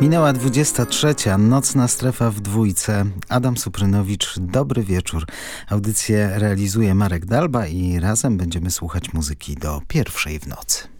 Minęła 23. Nocna strefa w dwójce. Adam Suprynowicz, dobry wieczór. Audycję realizuje Marek Dalba i razem będziemy słuchać muzyki do pierwszej w nocy.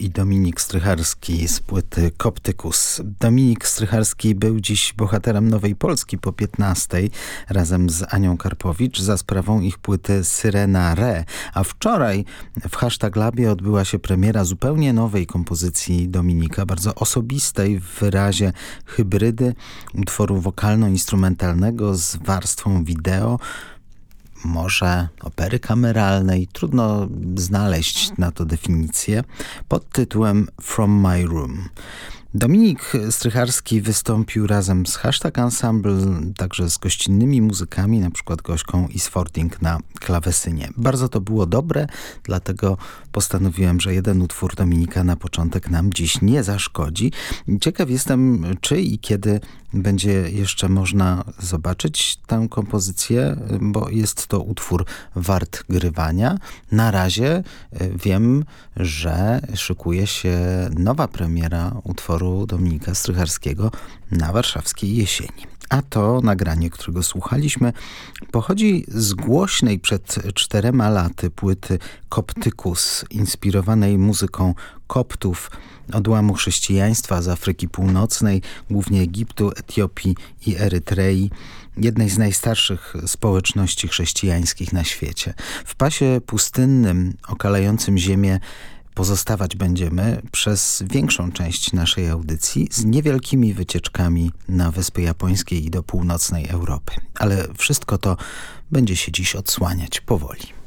I Dominik Strycharski z płyty Koptykus. Dominik Strycharski był dziś bohaterem Nowej Polski po 15 razem z Anią Karpowicz za sprawą ich płyty Syrena Re, a wczoraj w Hashtag Labie odbyła się premiera zupełnie nowej kompozycji Dominika, bardzo osobistej w wyrazie hybrydy utworu wokalno-instrumentalnego z warstwą wideo, może opery kameralnej, trudno znaleźć na to definicję, pod tytułem From My Room. Dominik Strycharski wystąpił razem z Hashtag Ensemble, także z gościnnymi muzykami, na przykład gośką Isfording na klawesynie. Bardzo to było dobre, dlatego postanowiłem, że jeden utwór Dominika na początek nam dziś nie zaszkodzi. Ciekaw jestem, czy i kiedy będzie jeszcze można zobaczyć tę kompozycję, bo jest to utwór wart grywania. Na razie e, wiem, że szykuje się nowa premiera utworu Dominika Strycharskiego na warszawskiej jesieni. A to nagranie, którego słuchaliśmy, pochodzi z głośnej przed czterema laty płyty Koptykus, inspirowanej muzyką koptów, odłamu chrześcijaństwa z Afryki Północnej, głównie Egiptu, Etiopii i Erytrei, jednej z najstarszych społeczności chrześcijańskich na świecie. W pasie pustynnym, okalającym ziemię, pozostawać będziemy przez większą część naszej audycji z niewielkimi wycieczkami na Wyspy Japońskie i do północnej Europy. Ale wszystko to będzie się dziś odsłaniać powoli.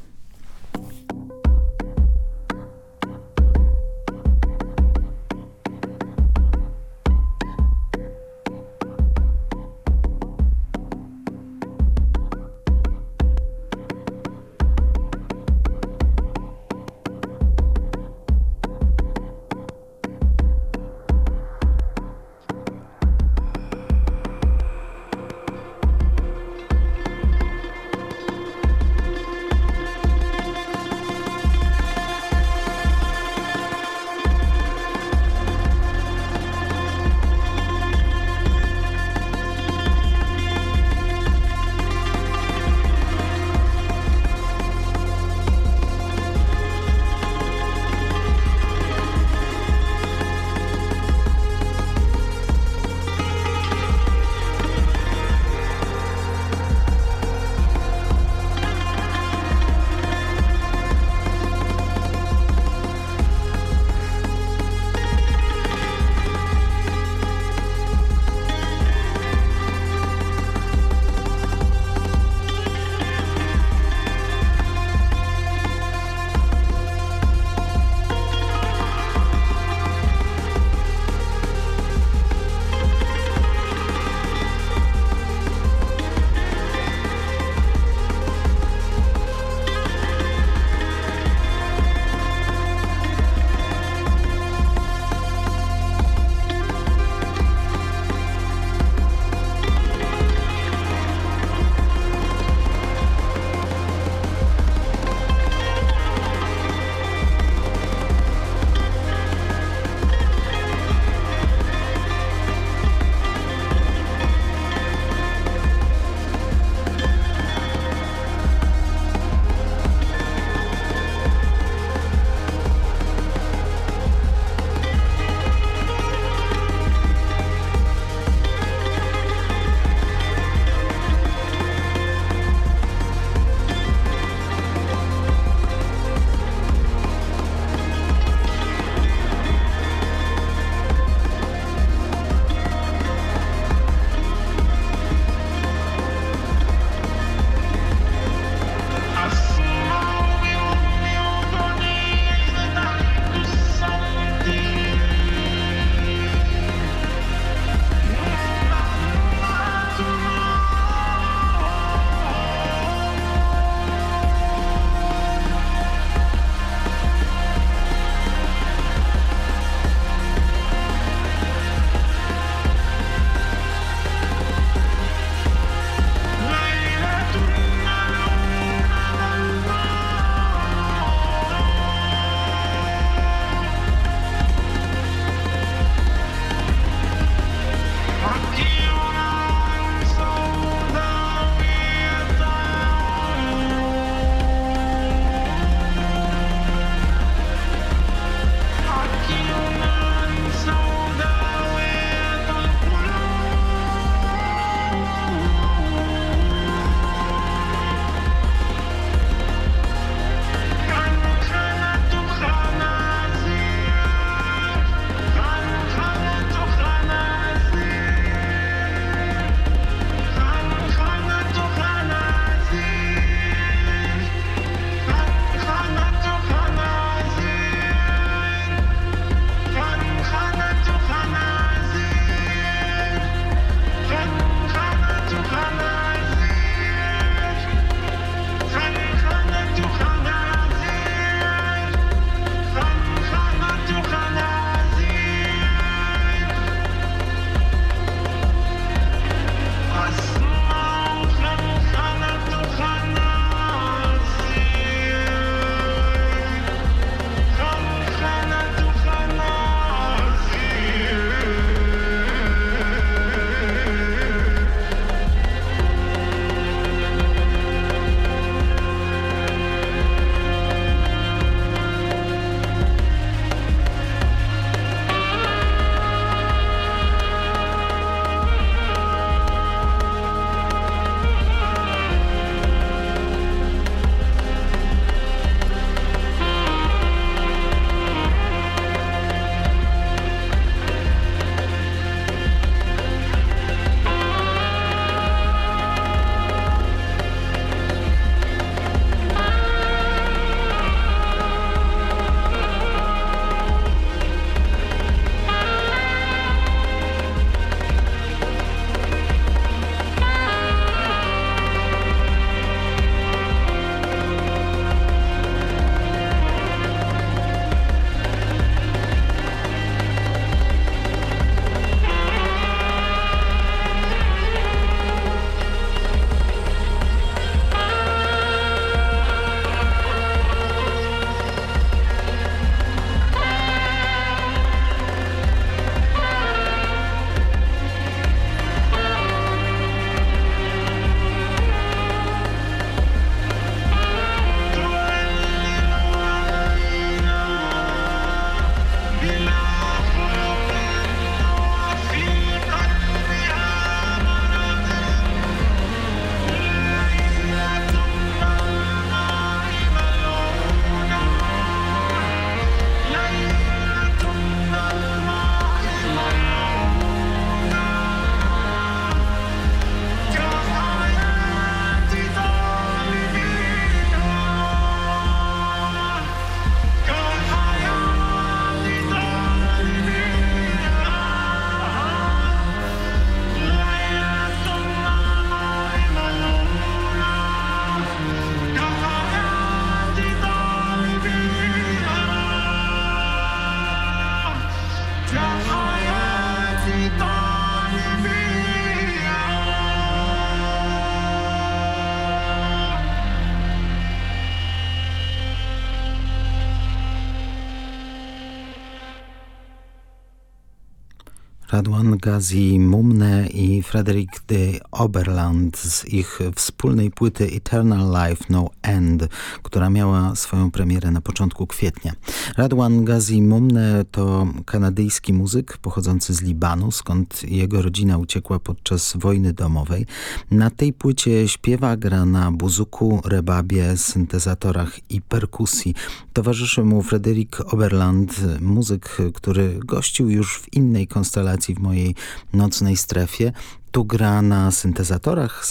Radwan Gazi Mumne i Frederick de Oberland z ich wspólnej płyty Eternal Life No End, która miała swoją premierę na początku kwietnia. Radwan Gazi Mumne to kanadyjski muzyk pochodzący z Libanu, skąd jego rodzina uciekła podczas wojny domowej. Na tej płycie śpiewa, gra na buzuku, rebabie, syntezatorach i perkusji. Towarzyszy mu Frederick Oberland, muzyk, który gościł już w innej konstelacji w mojej nocnej strefie. Tu gra na syntezatorach,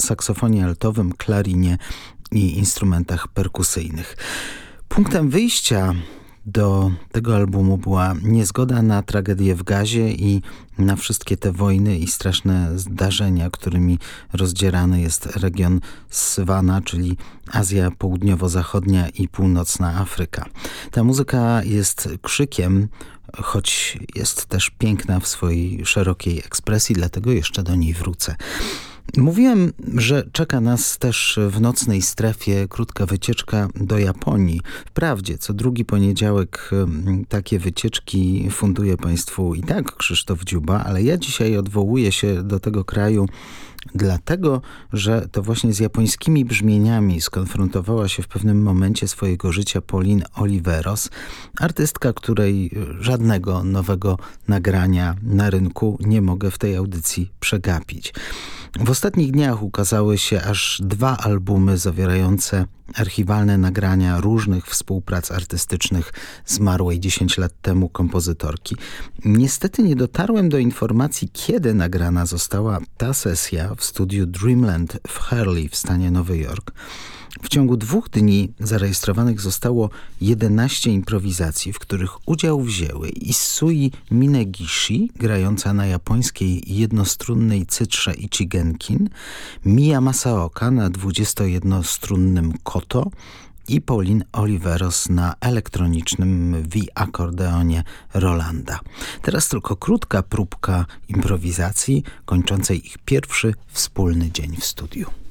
saksofonie altowym, klarinie i instrumentach perkusyjnych. Punktem wyjścia do tego albumu była niezgoda na tragedię w gazie i na wszystkie te wojny i straszne zdarzenia, którymi rozdzierany jest region Swana, czyli Azja Południowo-Zachodnia i Północna Afryka. Ta muzyka jest krzykiem, choć jest też piękna w swojej szerokiej ekspresji, dlatego jeszcze do niej wrócę. Mówiłem, że czeka nas też w nocnej strefie krótka wycieczka do Japonii. Wprawdzie, co drugi poniedziałek mm, takie wycieczki funduje Państwu i tak Krzysztof Dziuba, ale ja dzisiaj odwołuję się do tego kraju dlatego, że to właśnie z japońskimi brzmieniami skonfrontowała się w pewnym momencie swojego życia Pauline Oliveros, artystka, której żadnego nowego nagrania na rynku nie mogę w tej audycji przegapić. W ostatnich dniach ukazały się aż dwa albumy zawierające archiwalne nagrania różnych współprac artystycznych zmarłej 10 lat temu kompozytorki. Niestety nie dotarłem do informacji, kiedy nagrana została ta sesja w studiu Dreamland w Hurley w stanie Nowy Jork. W ciągu dwóch dni zarejestrowanych zostało 11 improwizacji, w których udział wzięły Isui Minegishi, grająca na japońskiej jednostrunnej cytrze Ichigenkin, Mia Masaoka na 21-strunnym koto i Pauline Oliveros na elektronicznym V-akordeonie Rolanda. Teraz tylko krótka próbka improwizacji kończącej ich pierwszy wspólny dzień w studiu.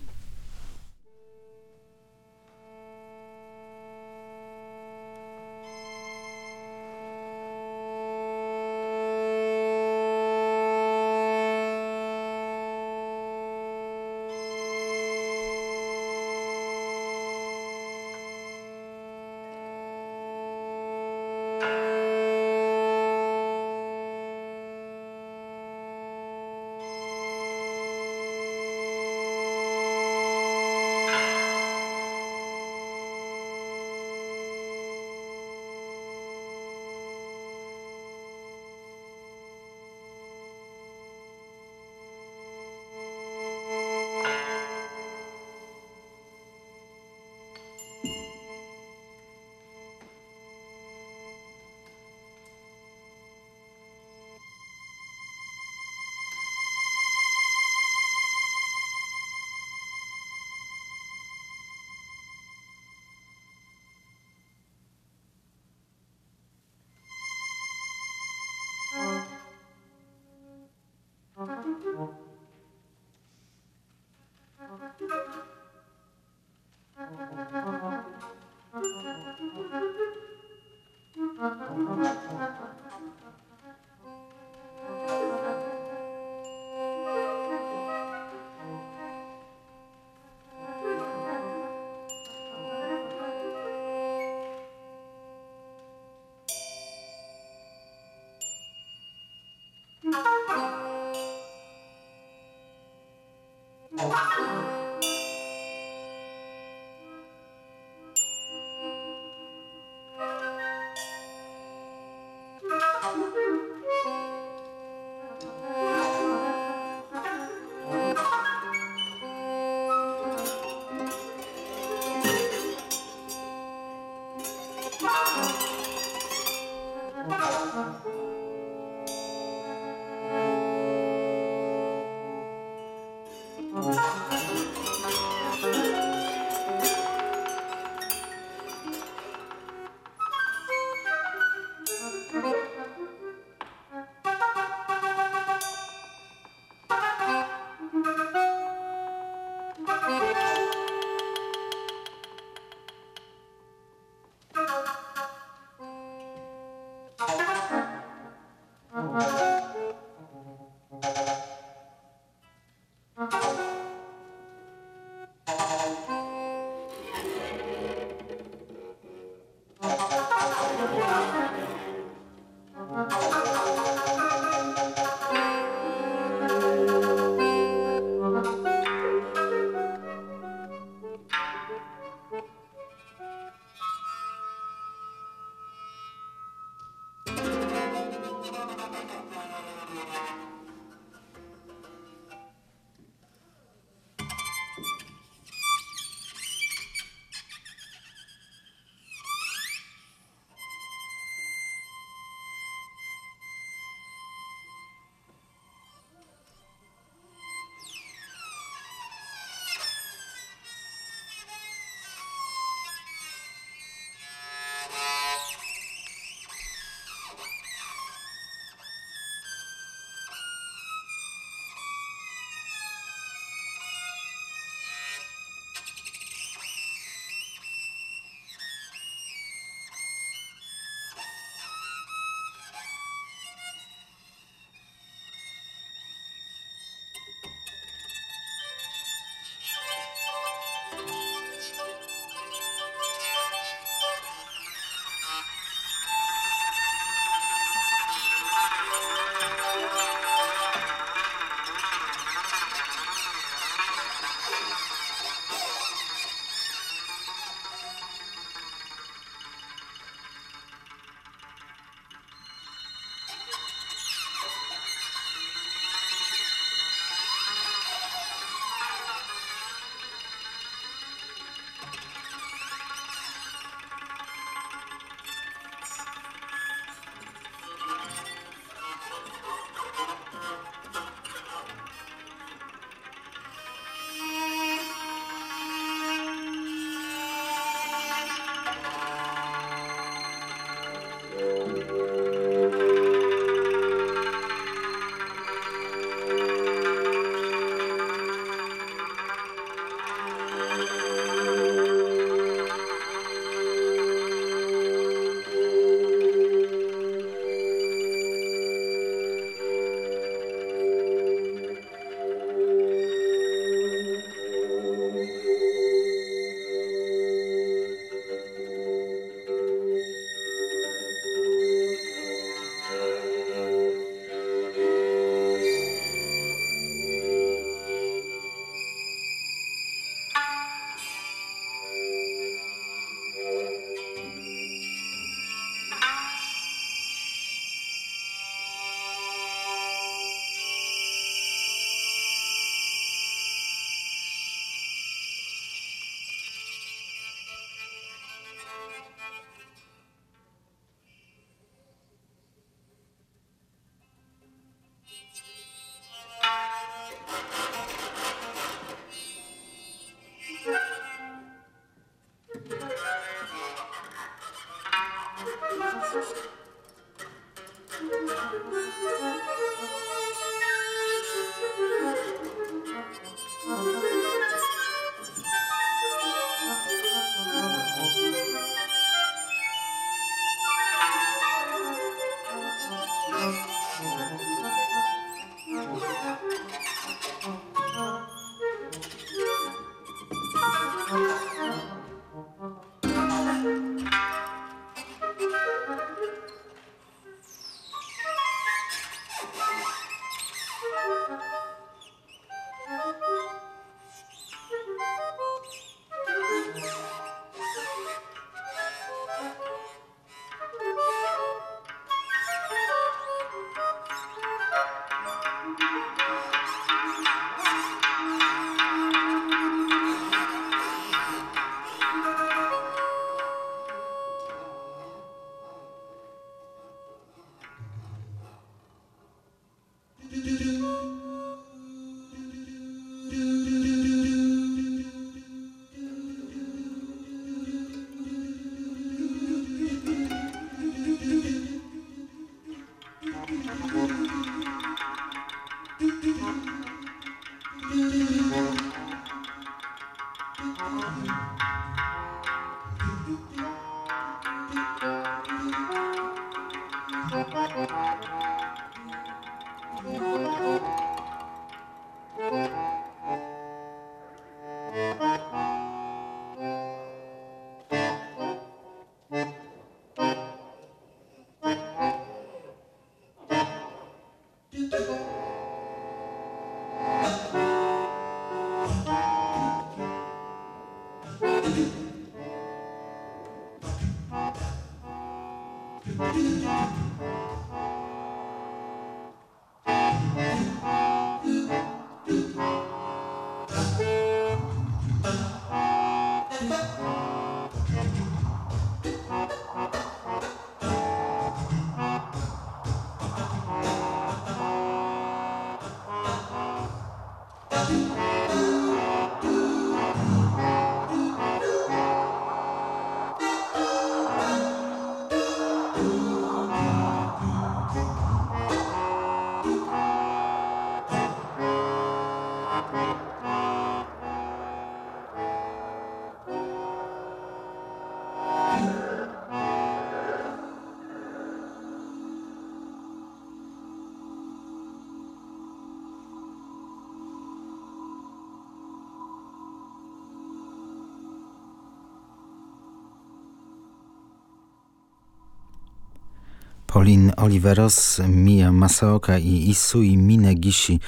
Pauline Oliveros, Mia Masaoka i Isui Minegishi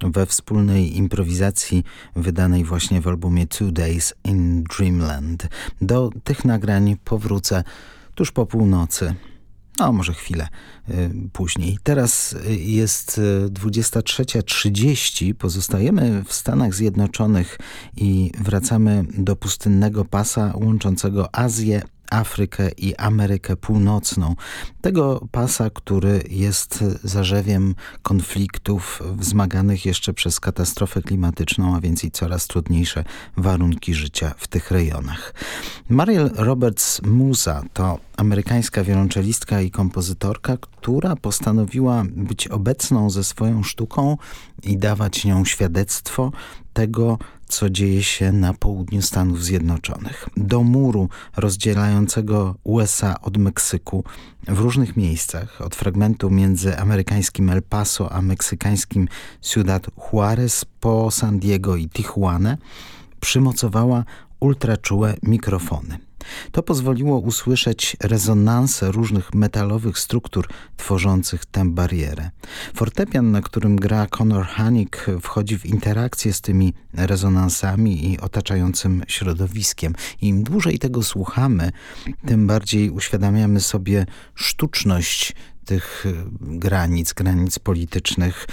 we wspólnej improwizacji wydanej właśnie w albumie Two Days in Dreamland. Do tych nagrań powrócę tuż po północy. No, może chwilę y, później. Teraz jest 23.30. Y, Pozostajemy w Stanach Zjednoczonych i wracamy do pustynnego pasa łączącego Azję Afrykę i Amerykę Północną. Tego pasa, który jest zarzewiem konfliktów wzmaganych jeszcze przez katastrofę klimatyczną, a więc i coraz trudniejsze warunki życia w tych rejonach. Mariel Roberts Musa to amerykańska wiolonczelistka i kompozytorka, która postanowiła być obecną ze swoją sztuką i dawać nią świadectwo tego, co dzieje się na południu Stanów Zjednoczonych. Do muru rozdzielającego USA od Meksyku w różnych miejscach, od fragmentu między amerykańskim El Paso a meksykańskim Ciudad Juarez po San Diego i Tijuana, przymocowała ultraczułe mikrofony. To pozwoliło usłyszeć rezonansę różnych metalowych struktur tworzących tę barierę. Fortepian, na którym gra Conor Hanik, wchodzi w interakcję z tymi rezonansami i otaczającym środowiskiem. Im dłużej tego słuchamy, tym bardziej uświadamiamy sobie sztuczność tych granic, granic politycznych,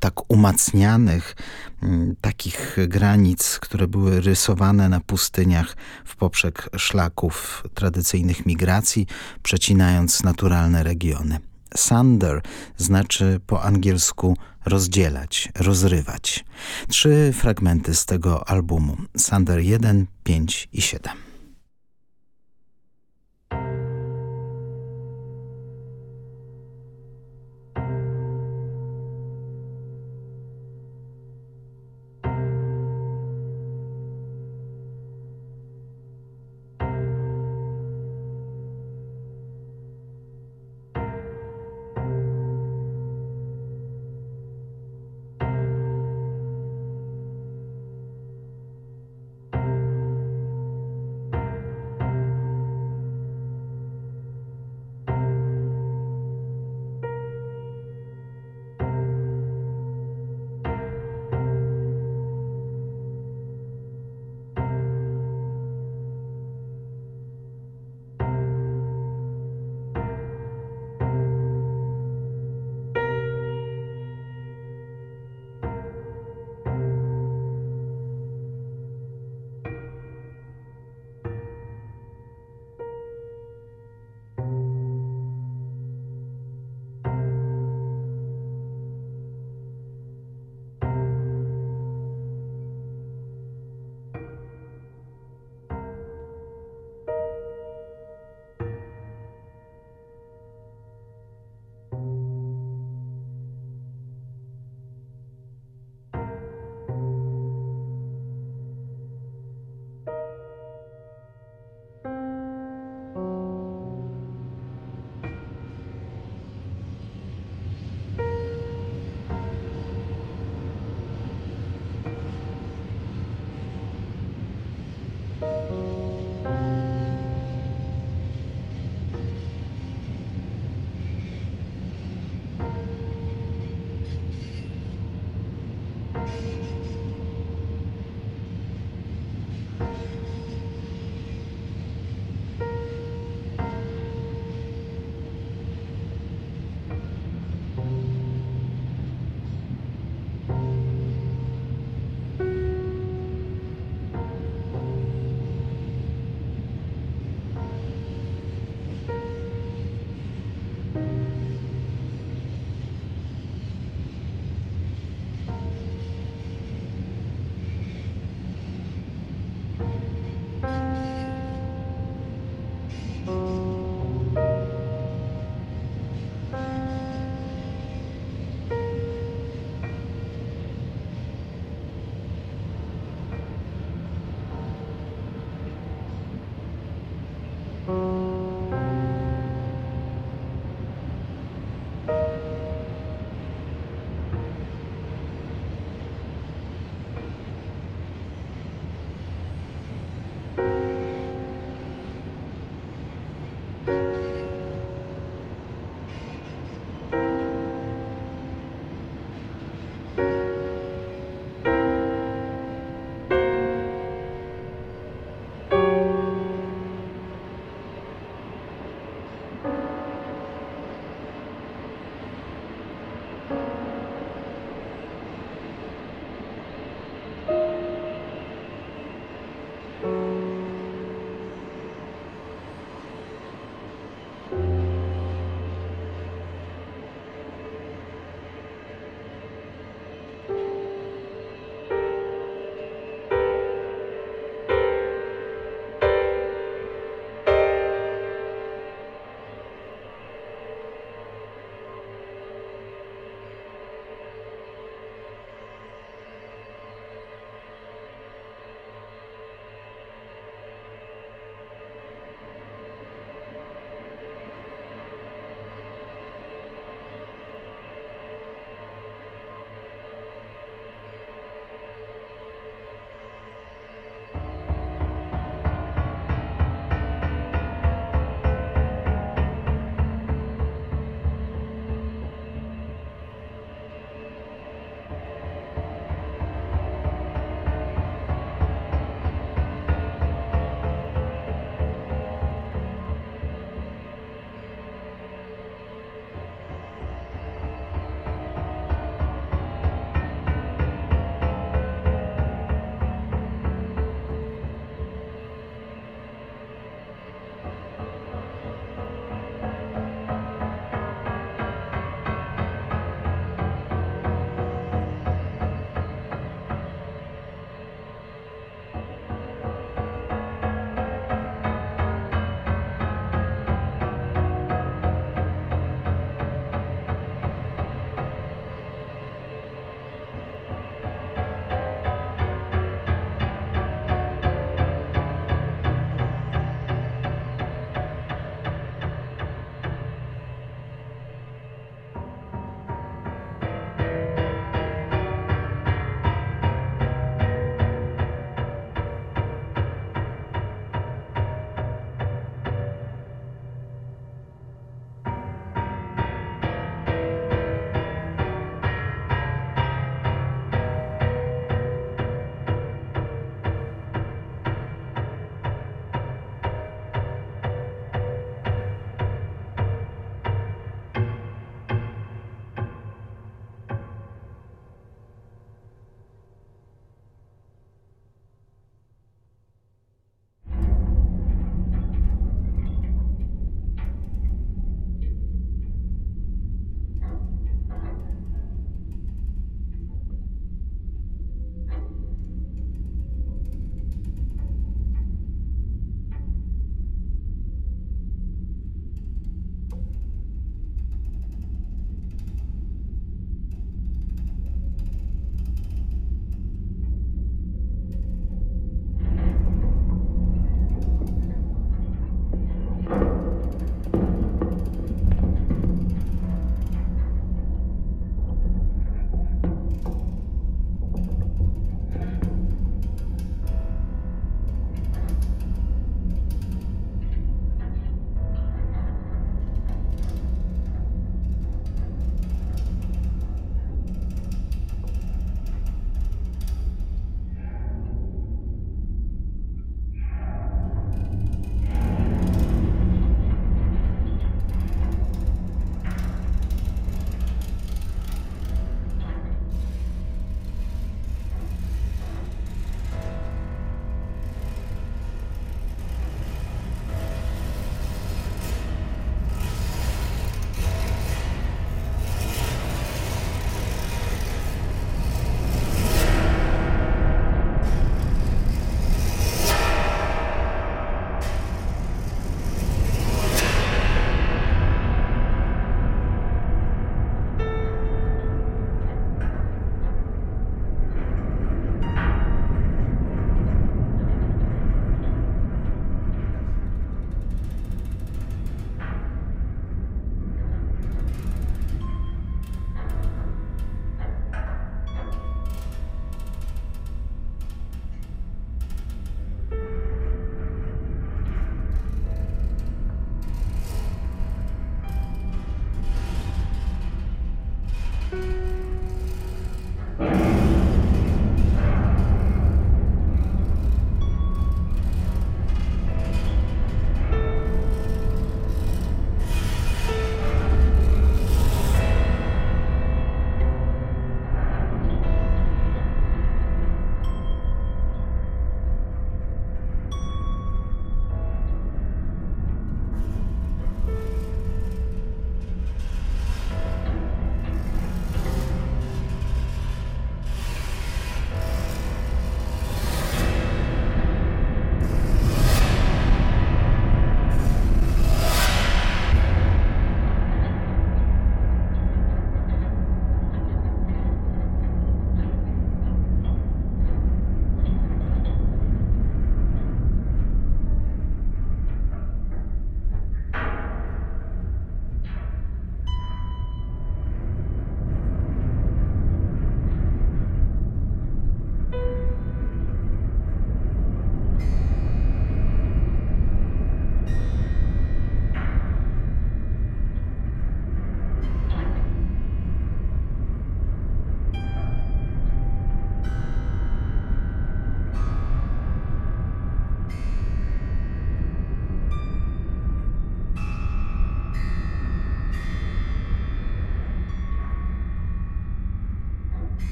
tak umacnianych, mm, takich granic, które były rysowane na pustyniach w poprzek szlaków tradycyjnych migracji, przecinając naturalne regiony. Sander znaczy po angielsku rozdzielać, rozrywać. Trzy fragmenty z tego albumu. Sander 1, 5 i 7.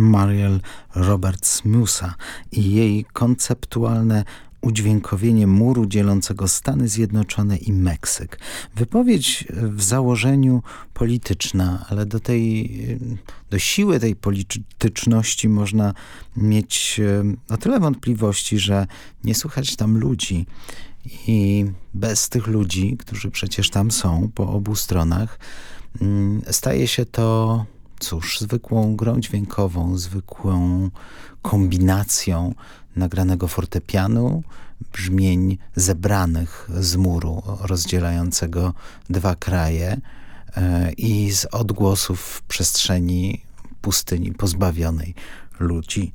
Mariel Roberts-Musa i jej konceptualne udźwiękowienie muru dzielącego Stany Zjednoczone i Meksyk. Wypowiedź w założeniu polityczna, ale do tej, do siły tej polityczności można mieć o tyle wątpliwości, że nie słuchać tam ludzi i bez tych ludzi, którzy przecież tam są po obu stronach, mm, staje się to cóż, zwykłą grą dźwiękową, zwykłą kombinacją nagranego fortepianu, brzmień zebranych z muru rozdzielającego dwa kraje e, i z odgłosów przestrzeni pustyni pozbawionej ludzi.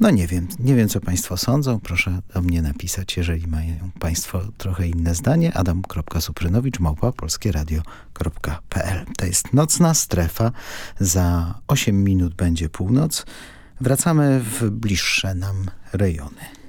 No nie wiem, nie wiem co Państwo sądzą. Proszę do mnie napisać, jeżeli mają Państwo trochę inne zdanie. adam.suprynowicz małpa polskieradio.pl To jest Nocna Strefa. Za 8 minut będzie północ. Wracamy w bliższe nam rejony.